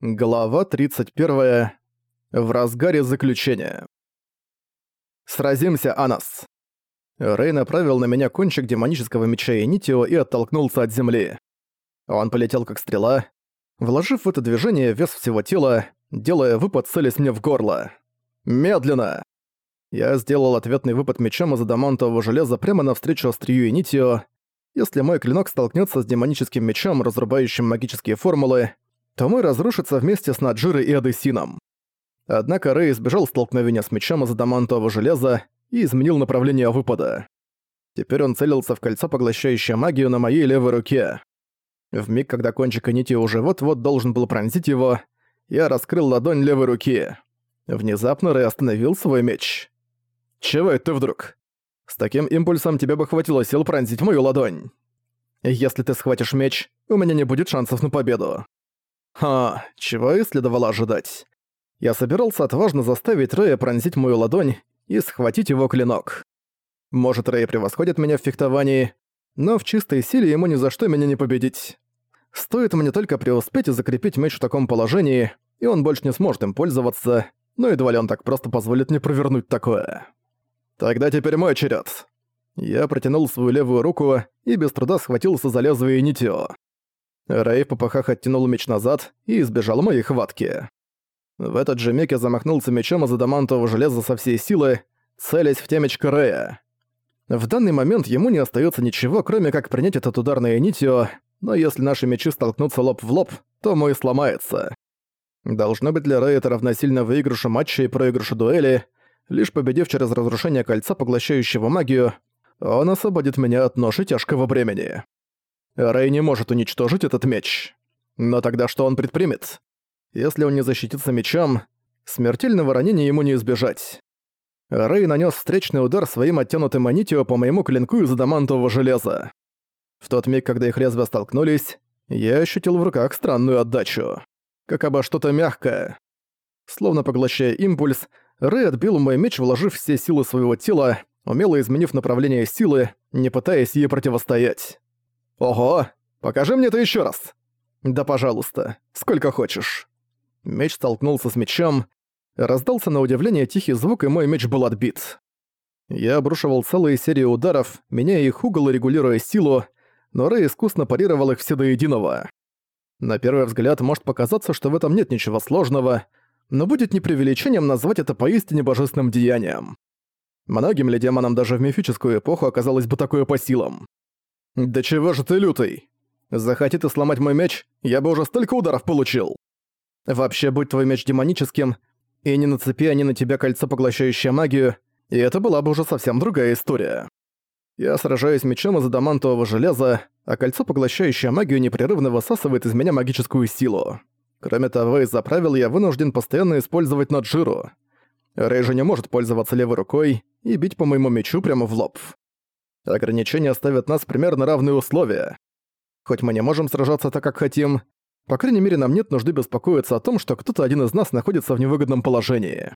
Глава 31. В разгаре заключения. «Сразимся, Анас!» Рэй направил на меня кончик демонического меча и нитио и оттолкнулся от земли. Он полетел как стрела, вложив в это движение вес всего тела, делая выпад целясь мне в горло. «Медленно!» Я сделал ответный выпад мечом из адамантового железа прямо навстречу острию и нитио. Если мой клинок столкнется с демоническим мечом, разрубающим магические формулы, то мой разрушится вместе с Наджирой и Адесином. Однако Рэй избежал столкновения с мечом из адамантового железа и изменил направление выпада. Теперь он целился в кольцо, поглощающее магию на моей левой руке. В миг, когда кончик нити уже вот-вот должен был пронзить его, я раскрыл ладонь левой руки. Внезапно Рэй остановил свой меч. «Чего это ты вдруг? С таким импульсом тебе бы хватило сил пронзить мою ладонь. Если ты схватишь меч, у меня не будет шансов на победу. Ха, чего и следовало ожидать. Я собирался отважно заставить Рэя пронзить мою ладонь и схватить его клинок. Может, Рэй превосходит меня в фехтовании, но в чистой силе ему ни за что меня не победить. Стоит мне только преуспеть и закрепить меч в таком положении, и он больше не сможет им пользоваться, но едва ли он так просто позволит мне провернуть такое. Тогда теперь мой черед. Я протянул свою левую руку и без труда схватился за лезвие нитио. Рэй в попыхах оттянул меч назад и избежал моей хватки. В этот же миг я замахнулся мечом из адамантового железа со всей силы, целясь в темечко Рэя. В данный момент ему не остается ничего, кроме как принять этот удар на Энитио, но если наши мечи столкнутся лоб в лоб, то мой сломается. Должно быть для Рэя это равносильно выигрышу матча и проигрышу дуэли. Лишь победив через разрушение кольца, поглощающего магию, он освободит меня от ноши тяжкого бремени. Рэй не может уничтожить этот меч. Но тогда что он предпримет? Если он не защитится мечом, смертельного ранения ему не избежать. Рэй нанес встречный удар своим оттянутым манитио по моему клинку из адамантового железа. В тот миг, когда их лезвия столкнулись, я ощутил в руках странную отдачу. Как обо что-то мягкое. Словно поглощая импульс, Рэй отбил мой меч, вложив все силы своего тела, умело изменив направление силы, не пытаясь ей противостоять. «Ого! Покажи мне это еще раз!» «Да пожалуйста, сколько хочешь». Меч столкнулся с мечом, раздался на удивление тихий звук, и мой меч был отбит. Я обрушивал целые серии ударов, меняя их угол и регулируя силу, но Рэй искусно парировал их все до единого. На первый взгляд может показаться, что в этом нет ничего сложного, но будет непревеличением назвать это поистине божественным деянием. Многим ли демонам даже в мифическую эпоху оказалось бы такое по силам? «Да чего же ты лютый? Захоти ты сломать мой меч, я бы уже столько ударов получил. Вообще, будь твой меч демоническим, и не нацепи они на тебя кольцо, поглощающее магию, и это была бы уже совсем другая история. Я сражаюсь мечом из адамантового железа, а кольцо, поглощающее магию, непрерывно высасывает из меня магическую силу. Кроме того, из-за правил я вынужден постоянно использовать наджиру. Рэй же не может пользоваться левой рукой и бить по моему мечу прямо в лоб. Ограничения ставят нас примерно равные условия. Хоть мы не можем сражаться так, как хотим, по крайней мере, нам нет нужды беспокоиться о том, что кто-то один из нас находится в невыгодном положении.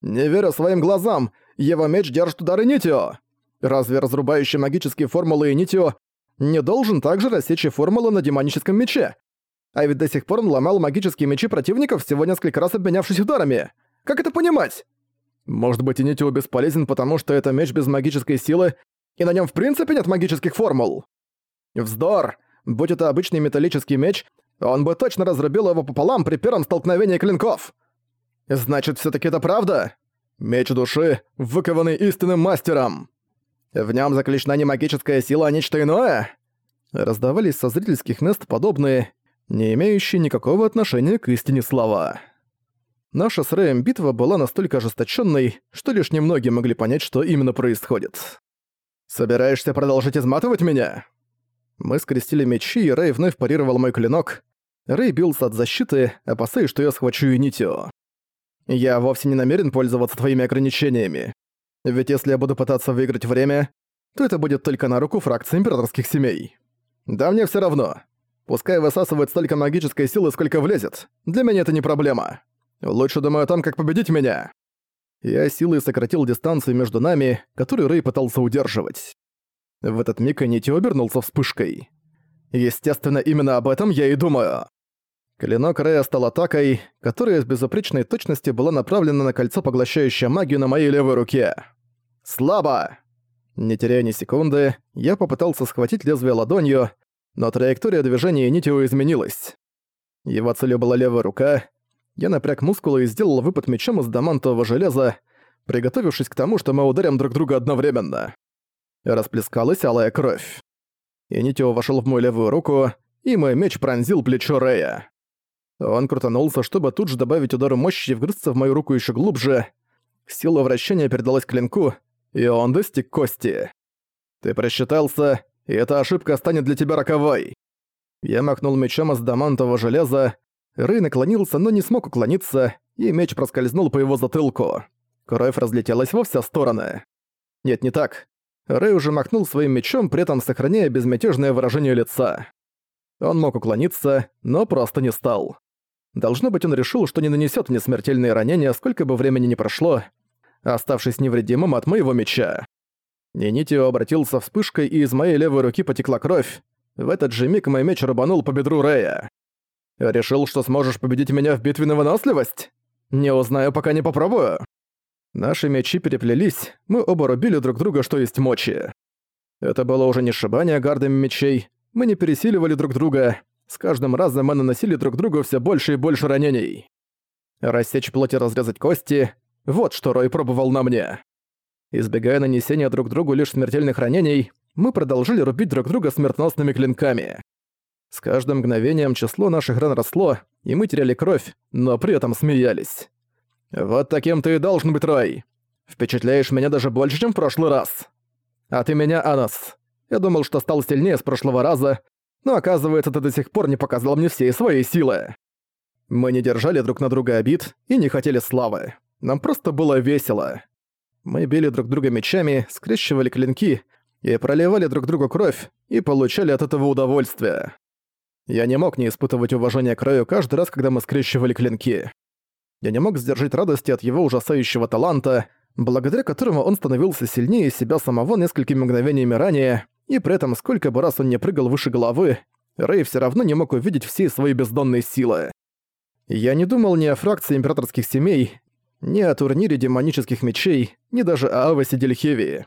«Не верю своим глазам! Его меч держит удары Нитио! Разве разрубающий магические формулы и Нитио не должен также рассечь формулы на демоническом мече? А ведь до сих пор он ломал магические мечи противников, всего несколько раз обменявшись ударами. Как это понимать? Может быть, и Нитио бесполезен, потому что это меч без магической силы, и на нем в принципе нет магических формул. Вздор! Будь это обычный металлический меч, он бы точно разрубил его пополам при первом столкновении клинков. Значит, все таки это правда? Меч души, выкованный истинным мастером. В нем заключена не магическая сила, а нечто иное? Раздавались со зрительских мест подобные, не имеющие никакого отношения к истине слова. Наша с Рэем битва была настолько ожесточенной, что лишь немногие могли понять, что именно происходит. «Собираешься продолжить изматывать меня?» Мы скрестили мечи, и Рэй вновь парировал мой клинок. Рэй бился от защиты, опасаясь, что я схвачу Юнитио. «Я вовсе не намерен пользоваться твоими ограничениями. Ведь если я буду пытаться выиграть время, то это будет только на руку фракции императорских семей. Да мне все равно. Пускай высасывает столько магической силы, сколько влезет. Для меня это не проблема. Лучше думаю о том, как победить меня. Я силой сократил дистанцию между нами, которую Рэй пытался удерживать. В этот миг Анити обернулся вспышкой. Естественно, именно об этом я и думаю. Клинок Рэя стал атакой, которая с безупречной точностью была направлена на кольцо, поглощающее магию на моей левой руке. Слабо! Не теряя ни секунды, я попытался схватить лезвие ладонью, но траектория движения Нитио изменилась. Его целью была левая рука. Я напряг мускулы и сделал выпад мечом из дамантового железа, приготовившись к тому, что мы ударим друг друга одновременно. Расплескалась алая кровь. И Нитио вошел в мою левую руку, и мой меч пронзил плечо Рея. Он крутанулся, чтобы тут же добавить удару мощи и вгрызться в мою руку еще глубже. Сила вращения передалась клинку, и он достиг кости. «Ты просчитался, и эта ошибка станет для тебя роковой». Я махнул мечом из дамантового железа, Рэй наклонился, но не смог уклониться, и меч проскользнул по его затылку. Кровь разлетелась во все стороны. Нет, не так. Рэй уже махнул своим мечом, при этом сохраняя безмятежное выражение лица. Он мог уклониться, но просто не стал. Должно быть, он решил, что не нанесет мне смертельные ранения, сколько бы времени ни прошло, оставшись невредимым от моего меча. Нинитио обратился вспышкой, и из моей левой руки потекла кровь. В этот же миг мой меч рубанул по бедру Рэя. «Решил, что сможешь победить меня в битве на выносливость? Не узнаю, пока не попробую». Наши мечи переплелись, мы оба рубили друг друга, что есть мочи. Это было уже не сшибание гардами мечей, мы не пересиливали друг друга, с каждым разом мы наносили друг другу все больше и больше ранений. Рассечь плоть и разрезать кости — вот что Рой пробовал на мне. Избегая нанесения друг другу лишь смертельных ранений, мы продолжили рубить друг друга смертоносными клинками. С каждым мгновением число наших ран росло, и мы теряли кровь, но при этом смеялись. «Вот таким ты и должен быть, Рой. Впечатляешь меня даже больше, чем в прошлый раз. А ты меня, Анас. Я думал, что стал сильнее с прошлого раза, но оказывается, ты до сих пор не показал мне всей своей силы. Мы не держали друг на друга обид и не хотели славы. Нам просто было весело. Мы били друг друга мечами, скрещивали клинки и проливали друг другу кровь, и получали от этого удовольствие. Я не мог не испытывать уважения к Рэю каждый раз, когда мы скрещивали клинки. Я не мог сдержать радости от его ужасающего таланта, благодаря которому он становился сильнее себя самого несколькими мгновениями ранее, и при этом сколько бы раз он не прыгал выше головы, Рэй все равно не мог увидеть все свои бездонные силы. Я не думал ни о фракции императорских семей, ни о турнире демонических мечей, ни даже о Авасе Дельхевии.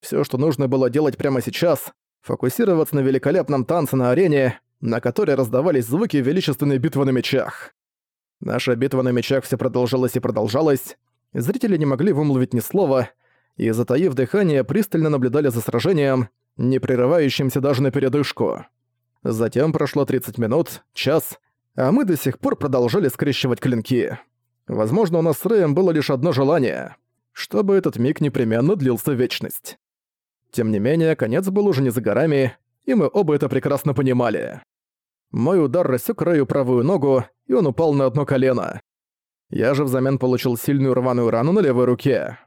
Всё, что нужно было делать прямо сейчас, фокусироваться на великолепном танце на арене, на которой раздавались звуки величественной битвы на мечах. Наша битва на мечах все продолжалась и продолжалась, зрители не могли вымолвить ни слова, и, затаив дыхание, пристально наблюдали за сражением, не прерывающимся даже на передышку. Затем прошло 30 минут, час, а мы до сих пор продолжали скрещивать клинки. Возможно, у нас с Рэем было лишь одно желание — чтобы этот миг непременно длился вечность. Тем не менее, конец был уже не за горами, и мы оба это прекрасно понимали. Мой удар рассек Рэю правую ногу, и он упал на одно колено. Я же взамен получил сильную рваную рану на левой руке.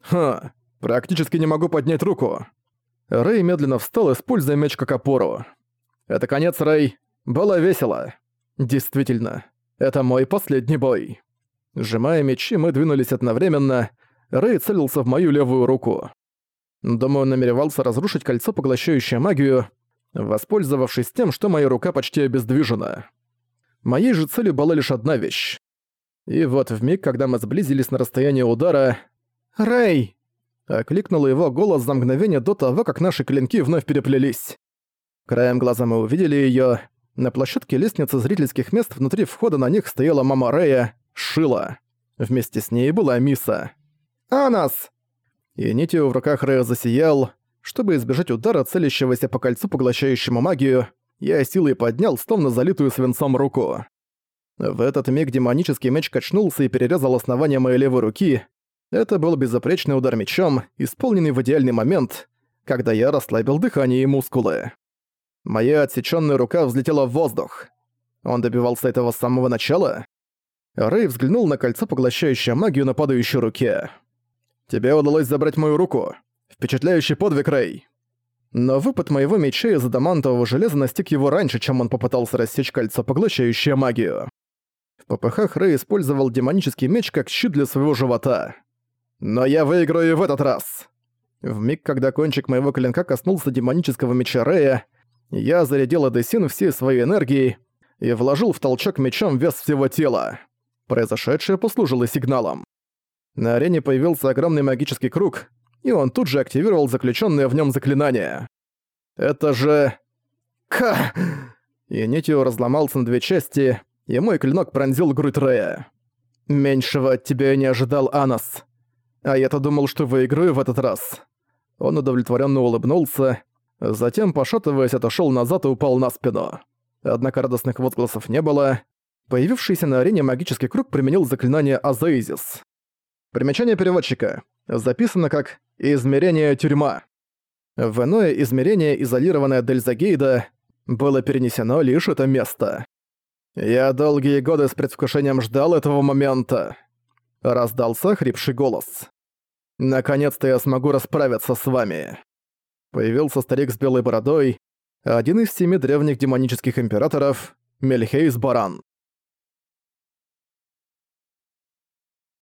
Ха, практически не могу поднять руку. Рэй медленно встал, используя меч как опору. «Это конец, Рэй. Было весело. Действительно, это мой последний бой». Сжимая мечи, мы двинулись одновременно. Рэй целился в мою левую руку. Думаю, он намеревался разрушить кольцо, поглощающее магию, воспользовавшись тем, что моя рука почти обездвижена. Моей же целью была лишь одна вещь. И вот в миг, когда мы сблизились на расстояние удара... «Рэй!» Окликнул его голос за мгновение до того, как наши клинки вновь переплелись. Краем глаза мы увидели её. На площадке лестницы зрительских мест внутри входа на них стояла мама Рэя, Шила. Вместе с ней была Миса. «Анас!» И нитью в руках Рэя засиял. Чтобы избежать удара, целящегося по кольцу, поглощающему магию, я силой поднял, словно залитую свинцом руку. В этот миг демонический меч качнулся и перерезал основание моей левой руки, это был безупречный удар мечом, исполненный в идеальный момент, когда я расслабил дыхание и мускулы. Моя отсечённая рука взлетела в воздух. Он добивался этого с самого начала? Рэй взглянул на кольцо, поглощающее магию на падающей руке. «Тебе удалось забрать мою руку. Впечатляющий подвиг, Рэй!» Но выпад моего меча из адамантового железа настиг его раньше, чем он попытался рассечь кольцо, поглощающее магию. В попыхах Рэй использовал демонический меч как щит для своего живота. Но я выиграю в этот раз. В миг, когда кончик моего клинка коснулся демонического меча Рея, я зарядил Эдесин всей своей энергией, и вложил в толчок мечом вес всего тела. Произошедшее послужило сигналом. На арене появился огромный магический круг, и он тут же активировал заключенное в нем заклинание. Это же... Ка! И Нитио разломался на две части, и мой клинок пронзил грудь Рея. «Меньшего от тебя не ожидал, Анас. А я-то думал, что выиграю в этот раз». Он удовлетворенно улыбнулся, затем, пошатываясь, отошел назад и упал на спину. Однако радостных возгласов не было. Появившийся на арене магический круг применил заклинание Азаизис. Примечание переводчика. Записано как «измерение тюрьма». В иное измерение, изолированное от Дельзагейда, было перенесено лишь это место. «Я долгие годы с предвкушением ждал этого момента», — раздался хрипший голос. «Наконец-то я смогу расправиться с вами». Появился старик с белой бородой, один из семи древних демонических императоров, Мельхейс Баран.